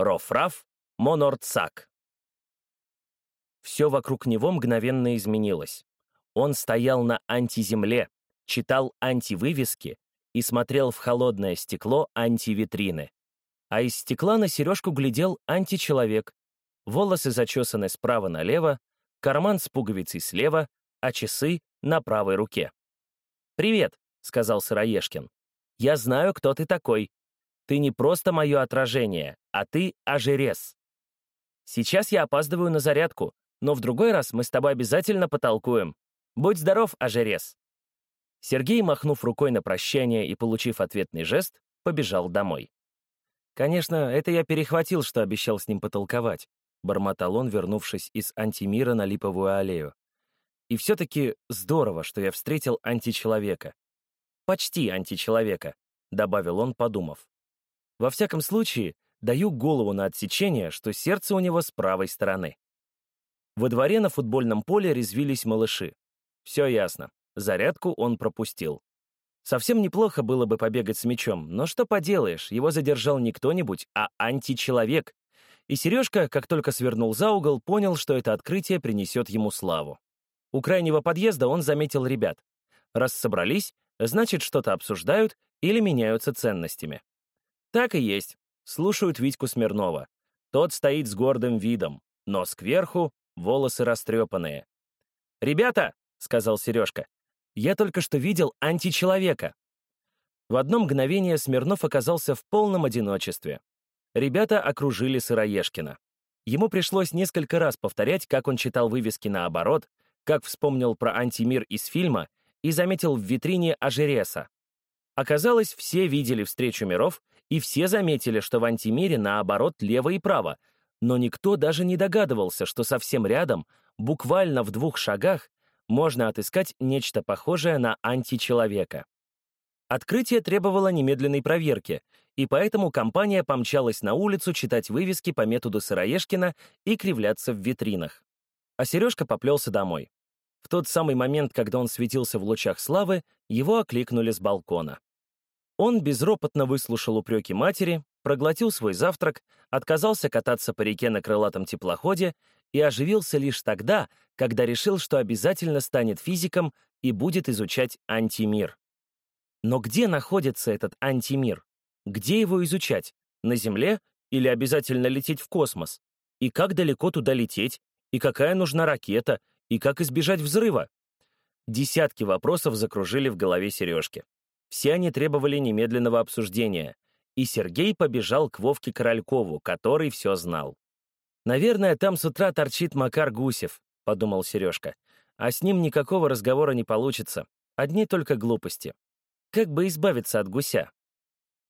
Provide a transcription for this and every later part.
Рофраф Монорцак. Все вокруг него мгновенно изменилось. Он стоял на антиземле, читал антивывески и смотрел в холодное стекло антивитрины. А из стекла на сережку глядел античеловек. Волосы зачесаны справа налево, карман с пуговицей слева, а часы на правой руке. «Привет», — сказал Сыроежкин. «Я знаю, кто ты такой. Ты не просто мое отражение, а ты Ажерес. Сейчас я опаздываю на зарядку, но в другой раз мы с тобой обязательно потолкуем. Будь здоров, Ажерес». Сергей, махнув рукой на прощание и получив ответный жест, побежал домой. «Конечно, это я перехватил, что обещал с ним потолковать», — бормотал он, вернувшись из антимира на Липовую аллею. «И все-таки здорово, что я встретил античеловека. Почти античеловека», — добавил он, подумав. «Во всяком случае, даю голову на отсечение, что сердце у него с правой стороны». Во дворе на футбольном поле резвились малыши. Все ясно. Зарядку он пропустил. Совсем неплохо было бы побегать с мячом, но что поделаешь, его задержал не кто-нибудь, а античеловек. И Сережка, как только свернул за угол, понял, что это открытие принесет ему славу. У крайнего подъезда он заметил ребят. Раз собрались, значит, что-то обсуждают или меняются ценностями. Так и есть. Слушают Витьку Смирнова. Тот стоит с гордым видом, нос кверху, волосы растрепанные. «Ребята!» — сказал Сережка. Я только что видел античеловека. В одно мгновение Смирнов оказался в полном одиночестве. Ребята окружили Сыроежкина. Ему пришлось несколько раз повторять, как он читал вывески наоборот, как вспомнил про антимир из фильма и заметил в витрине Ажереса. Оказалось, все видели встречу миров, и все заметили, что в антимире наоборот лево и право, но никто даже не догадывался, что совсем рядом, буквально в двух шагах, можно отыскать нечто похожее на античеловека. Открытие требовало немедленной проверки, и поэтому компания помчалась на улицу читать вывески по методу Сыроежкина и кривляться в витринах. А Сережка поплелся домой. В тот самый момент, когда он светился в лучах славы, его окликнули с балкона. Он безропотно выслушал упреки матери, проглотил свой завтрак, отказался кататься по реке на крылатом теплоходе и оживился лишь тогда, когда решил, что обязательно станет физиком и будет изучать антимир. Но где находится этот антимир? Где его изучать? На Земле или обязательно лететь в космос? И как далеко туда лететь? И какая нужна ракета? И как избежать взрыва? Десятки вопросов закружили в голове Сережки. Все они требовали немедленного обсуждения, и Сергей побежал к Вовке Королькову, который все знал. «Наверное, там с утра торчит Макар Гусев», — подумал Сережка. «А с ним никакого разговора не получится. Одни только глупости. Как бы избавиться от гуся?»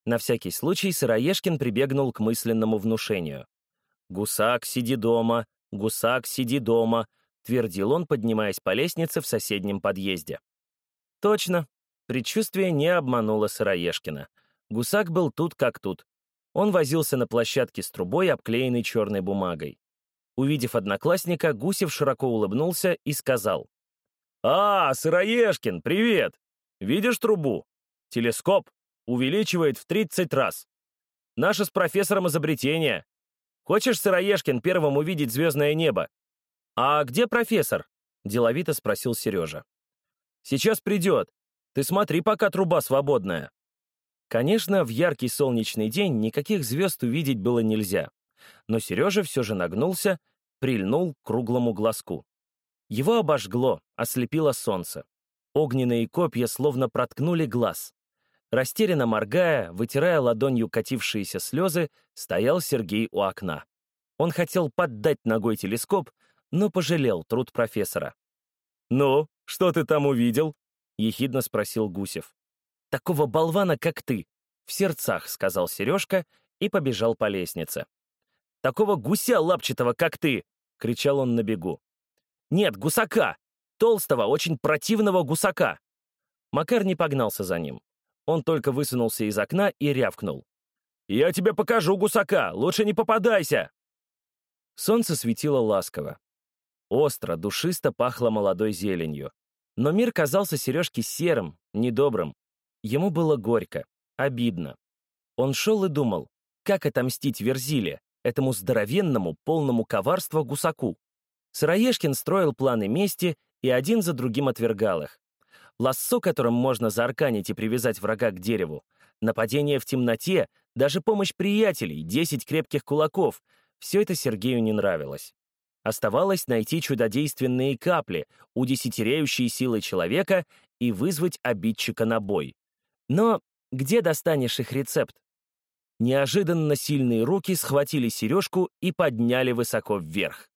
На всякий случай Сыроежкин прибегнул к мысленному внушению. «Гусак, сиди дома! Гусак, сиди дома!» — твердил он, поднимаясь по лестнице в соседнем подъезде. Точно. Предчувствие не обмануло Сыроежкина. Гусак был тут как тут. Он возился на площадке с трубой, обклеенной черной бумагой. Увидев одноклассника, Гусев широко улыбнулся и сказал. «А, Сыроежкин, привет! Видишь трубу? Телескоп увеличивает в 30 раз. Наше с профессором изобретение. Хочешь, Сыроежкин, первым увидеть звездное небо?» «А где профессор?» — деловито спросил Сережа. «Сейчас придет. Ты смотри, пока труба свободная». Конечно, в яркий солнечный день никаких звезд увидеть было нельзя, но Сережа все же нагнулся, прильнул к круглому глазку. Его обожгло, ослепило солнце. Огненные копья словно проткнули глаз. Растерянно моргая, вытирая ладонью катившиеся слезы, стоял Сергей у окна. Он хотел поддать ногой телескоп, но пожалел труд профессора. «Ну, что ты там увидел?» — ехидно спросил Гусев. Такого болвана, как ты!» В сердцах, сказал Сережка и побежал по лестнице. «Такого гуся лапчатого, как ты!» — кричал он на бегу. «Нет, гусака! Толстого, очень противного гусака!» Макар не погнался за ним. Он только высунулся из окна и рявкнул. «Я тебе покажу гусака! Лучше не попадайся!» Солнце светило ласково. Остро, душисто пахло молодой зеленью. Но мир казался Сережке серым, недобрым. Ему было горько, обидно. Он шел и думал, как отомстить Верзиле, этому здоровенному, полному коварства гусаку. Сыроежкин строил планы мести и один за другим отвергал их. Лассо, которым можно заарканить и привязать врага к дереву, нападение в темноте, даже помощь приятелей, 10 крепких кулаков — все это Сергею не нравилось. Оставалось найти чудодейственные капли, удесятеряющие силы человека, и вызвать обидчика на бой. Но где достанешь их рецепт? Неожиданно сильные руки схватили сережку и подняли высоко вверх.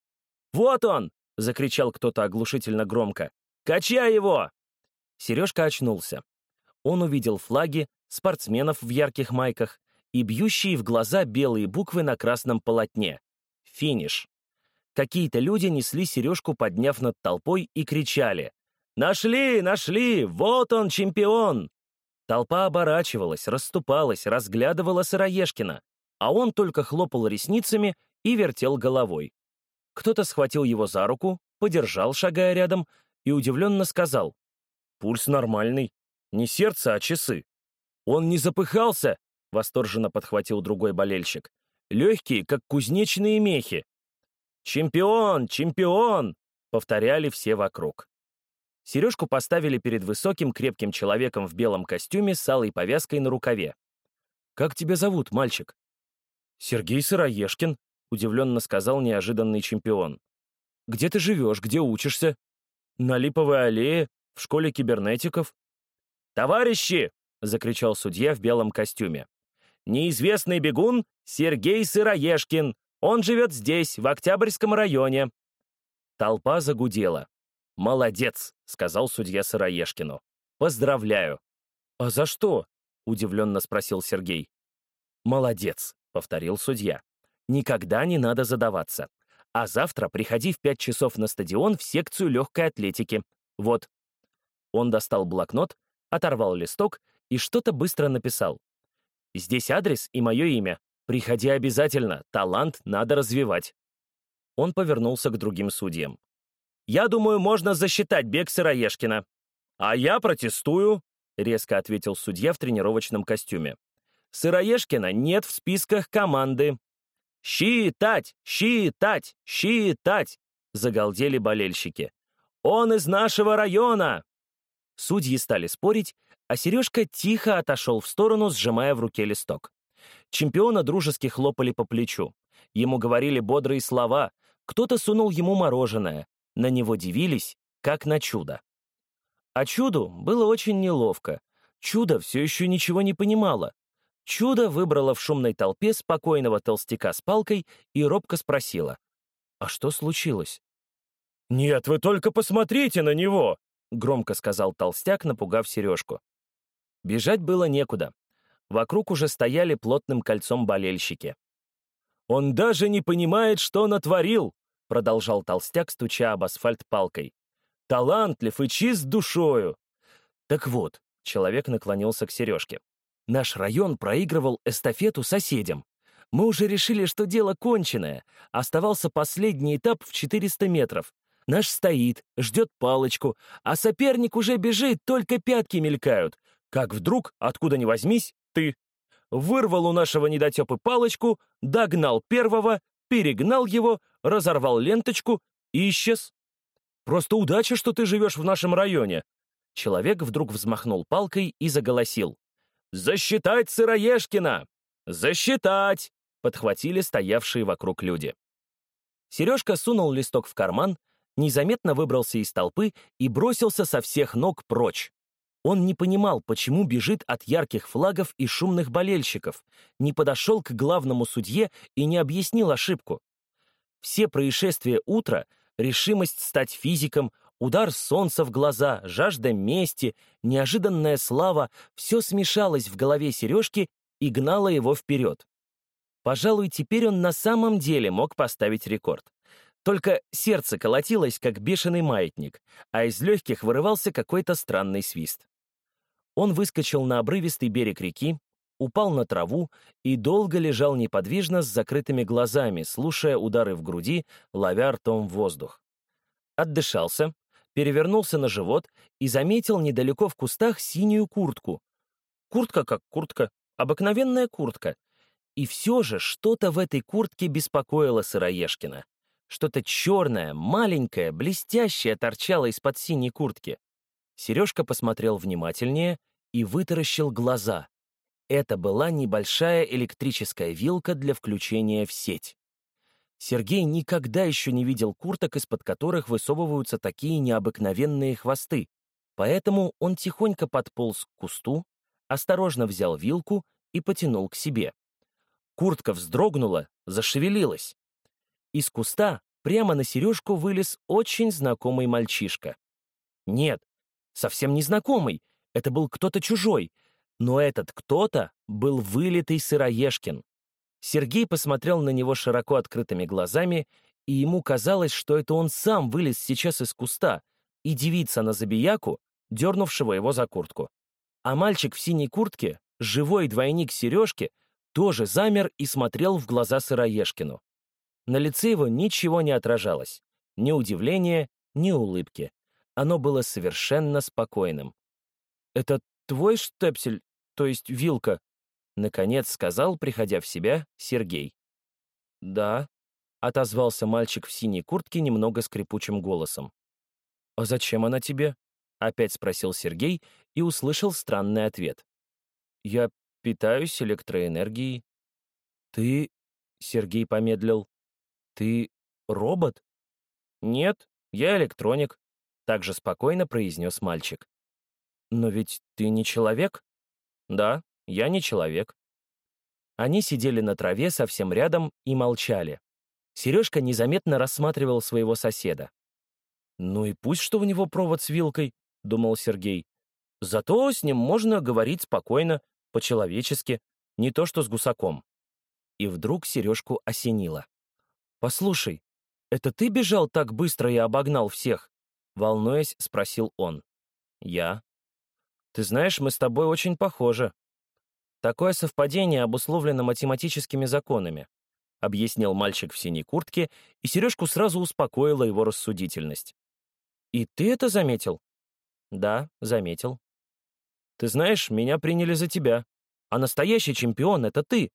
«Вот он!» — закричал кто-то оглушительно громко. «Качай его!» Сережка очнулся. Он увидел флаги, спортсменов в ярких майках и бьющие в глаза белые буквы на красном полотне. Финиш. Какие-то люди несли сережку, подняв над толпой, и кричали «Нашли! Нашли! Вот он, чемпион!» Толпа оборачивалась, расступалась, разглядывала Сыроежкина, а он только хлопал ресницами и вертел головой. Кто-то схватил его за руку, подержал, шагая рядом, и удивленно сказал «Пульс нормальный, не сердце, а часы». «Он не запыхался!» — восторженно подхватил другой болельщик. «Легкие, как кузнечные мехи». «Чемпион! Чемпион!» — повторяли все вокруг. Сережку поставили перед высоким крепким человеком в белом костюме с алой повязкой на рукаве. «Как тебя зовут, мальчик?» «Сергей Сыроежкин», — удивленно сказал неожиданный чемпион. «Где ты живешь, где учишься?» «На Липовой аллее, в школе кибернетиков». «Товарищи!» — закричал судья в белом костюме. «Неизвестный бегун Сергей Сыроежкин. Он живет здесь, в Октябрьском районе». Толпа загудела. «Молодец», — сказал судья Сыроежкину. «Поздравляю». «А за что?» — удивленно спросил Сергей. «Молодец», — повторил судья. «Никогда не надо задаваться. А завтра приходи в пять часов на стадион в секцию легкой атлетики. Вот». Он достал блокнот, оторвал листок и что-то быстро написал. «Здесь адрес и мое имя. Приходи обязательно, талант надо развивать». Он повернулся к другим судьям. Я думаю, можно засчитать бег Сыроежкина». «А я протестую», — резко ответил судья в тренировочном костюме. «Сыроежкина нет в списках команды». «Считать! Считать! Считать!» — загалдели болельщики. «Он из нашего района!» Судьи стали спорить, а Сережка тихо отошел в сторону, сжимая в руке листок. Чемпиона дружески хлопали по плечу. Ему говорили бодрые слова, кто-то сунул ему мороженое, на него дивились, как на чудо. А чуду было очень неловко. Чудо все еще ничего не понимало. Чудо выбрало в шумной толпе спокойного толстяка с палкой и робко спросила. «А что случилось?» «Нет, вы только посмотрите на него!» — громко сказал толстяк, напугав сережку. Бежать было некуда. Вокруг уже стояли плотным кольцом болельщики. «Он даже не понимает, что натворил!» продолжал толстяк, стуча об асфальт палкой. «Талантлив и чист душою!» «Так вот», — человек наклонился к Сережке, «наш район проигрывал эстафету соседям. Мы уже решили, что дело конченое. Оставался последний этап в 400 метров. Наш стоит, ждет палочку, а соперник уже бежит, только пятки мелькают. Как вдруг, откуда ни возьмись, ты. Вырвал у нашего недотепы палочку, догнал первого, перегнал его, разорвал ленточку и исчез. Просто удача, что ты живешь в нашем районе. Человек вдруг взмахнул палкой и заголосил. «Засчитать Сыроежкина! Засчитать!» подхватили стоявшие вокруг люди. Сережка сунул листок в карман, незаметно выбрался из толпы и бросился со всех ног прочь. Он не понимал, почему бежит от ярких флагов и шумных болельщиков, не подошел к главному судье и не объяснил ошибку. Все происшествия утра, решимость стать физиком, удар солнца в глаза, жажда мести, неожиданная слава — все смешалось в голове Сережки и гнало его вперед. Пожалуй, теперь он на самом деле мог поставить рекорд. Только сердце колотилось, как бешеный маятник, а из легких вырывался какой-то странный свист. Он выскочил на обрывистый берег реки, упал на траву и долго лежал неподвижно с закрытыми глазами, слушая удары в груди, ловя ртом воздух. Отдышался, перевернулся на живот и заметил недалеко в кустах синюю куртку. Куртка как куртка, обыкновенная куртка. И все же что-то в этой куртке беспокоило Сыроежкина. Что-то черное, маленькое, блестящее торчало из-под синей куртки. Сережка посмотрел внимательнее и вытаращил глаза. Это была небольшая электрическая вилка для включения в сеть. Сергей никогда еще не видел курток, из-под которых высовываются такие необыкновенные хвосты, поэтому он тихонько подполз к кусту, осторожно взял вилку и потянул к себе. Куртка вздрогнула, зашевелилась. Из куста прямо на сережку вылез очень знакомый мальчишка. Нет, совсем не знакомый, это был кто-то чужой, но этот кто-то был вылитый сыроежкин. Сергей посмотрел на него широко открытыми глазами, и ему казалось, что это он сам вылез сейчас из куста и девица на забияку, дернувшего его за куртку. А мальчик в синей куртке, живой двойник Сережки, тоже замер и смотрел в глаза Сыроежкину. На лице его ничего не отражалось. Ни удивления, ни улыбки. Оно было совершенно спокойным. «Это твой штепсель, то есть вилка?» Наконец сказал, приходя в себя, Сергей. «Да», — отозвался мальчик в синей куртке немного скрипучим голосом. «А зачем она тебе?» — опять спросил Сергей и услышал странный ответ. «Я питаюсь электроэнергией». «Ты...» — Сергей помедлил. «Ты робот?» «Нет, я электроник», — также спокойно произнес мальчик. «Но ведь ты не человек?» «Да, я не человек». Они сидели на траве совсем рядом и молчали. Сережка незаметно рассматривал своего соседа. «Ну и пусть, что у него провод с вилкой», — думал Сергей. «Зато с ним можно говорить спокойно, по-человечески, не то что с гусаком». И вдруг Сережку осенило. «Послушай, это ты бежал так быстро и обогнал всех?» Волнуясь, спросил он. «Я». «Ты знаешь, мы с тобой очень похожи». «Такое совпадение обусловлено математическими законами», объяснил мальчик в синей куртке, и Сережку сразу успокоила его рассудительность. «И ты это заметил?» «Да, заметил». «Ты знаешь, меня приняли за тебя, а настоящий чемпион — это ты».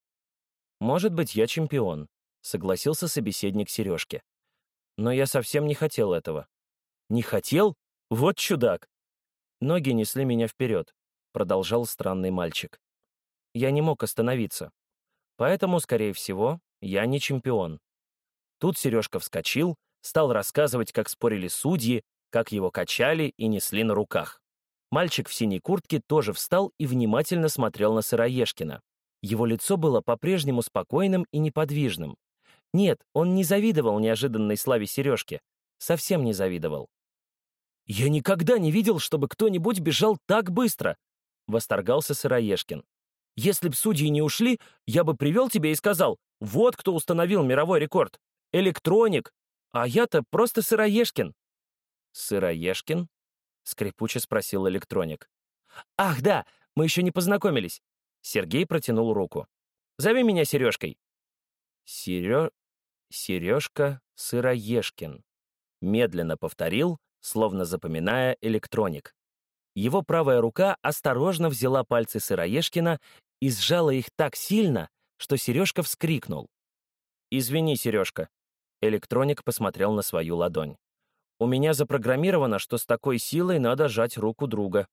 «Может быть, я чемпион», — согласился собеседник Сережки. «Но я совсем не хотел этого». «Не хотел? Вот чудак!» Ноги несли меня вперед, продолжал странный мальчик. Я не мог остановиться. Поэтому, скорее всего, я не чемпион. Тут Сережка вскочил, стал рассказывать, как спорили судьи, как его качали и несли на руках. Мальчик в синей куртке тоже встал и внимательно смотрел на Сыроежкина. Его лицо было по-прежнему спокойным и неподвижным. Нет, он не завидовал неожиданной славе Сережки. Совсем не завидовал. «Я никогда не видел, чтобы кто-нибудь бежал так быстро!» — восторгался Сыроежкин. «Если б судьи не ушли, я бы привел тебя и сказал, вот кто установил мировой рекорд. Электроник. А я-то просто Сыроежкин». «Сыроежкин?» — скрипуче спросил электроник. «Ах, да, мы еще не познакомились». Сергей протянул руку. «Зови меня Сережкой». Серё... Сережка Сыроежкин. Медленно повторил, словно запоминая электроник. Его правая рука осторожно взяла пальцы Сыроежкина и сжала их так сильно, что Сережка вскрикнул. «Извини, Сережка». Электроник посмотрел на свою ладонь. «У меня запрограммировано, что с такой силой надо жать руку друга».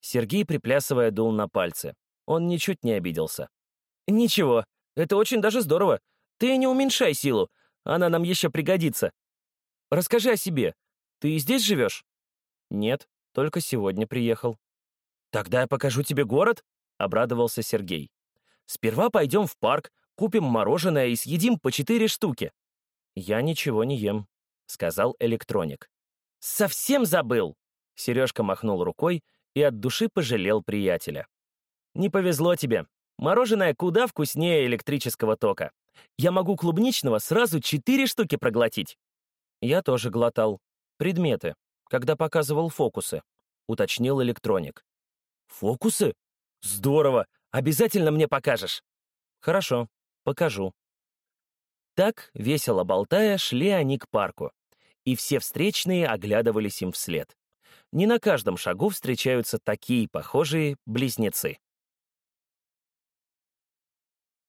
Сергей, приплясывая, дул на пальцы. Он ничуть не обиделся. «Ничего, это очень даже здорово. Ты не уменьшай силу, она нам еще пригодится. Расскажи о себе. Ты здесь живешь?» «Нет, только сегодня приехал». «Тогда я покажу тебе город», — обрадовался Сергей. «Сперва пойдем в парк, купим мороженое и съедим по четыре штуки». «Я ничего не ем», — сказал электроник. «Совсем забыл!» — Сережка махнул рукой и от души пожалел приятеля. «Не повезло тебе. Мороженое куда вкуснее электрического тока. Я могу клубничного сразу четыре штуки проглотить». Я тоже глотал, «Предметы, когда показывал фокусы», — уточнил электроник. «Фокусы? Здорово! Обязательно мне покажешь!» «Хорошо, покажу». Так, весело болтая, шли они к парку, и все встречные оглядывались им вслед. Не на каждом шагу встречаются такие похожие близнецы.